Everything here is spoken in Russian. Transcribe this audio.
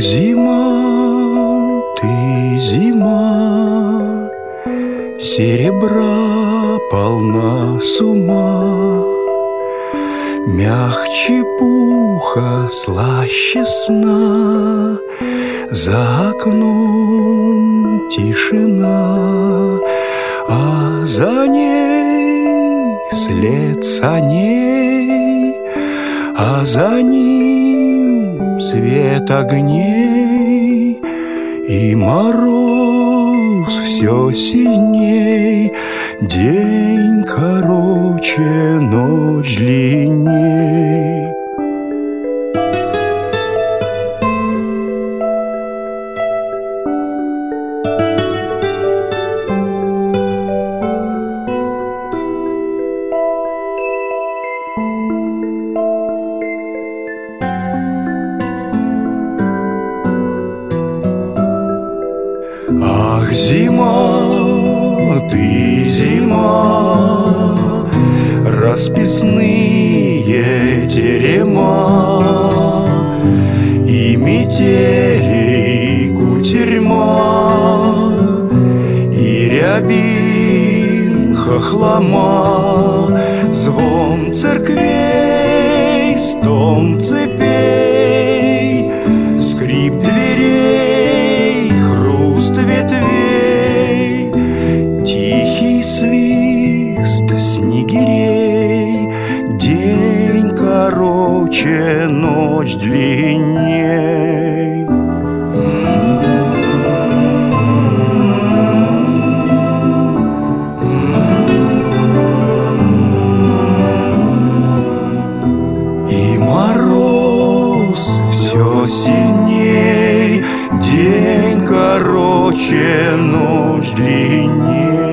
зима, ты зима, Серебра полна с ума, Мягче пуха, слаще сна, За окном тишина, А за ней след саней, А за ним свет огней И мороз все сильней, День короче, ночь длинней. Ах, зима, ты зима, Расписные терема. И метели, кутерьма И рябин хохлома. Звон церквей, свист снегирей, День короче, ночь длинней. И мороз все сильней, День короче, ночь длинней.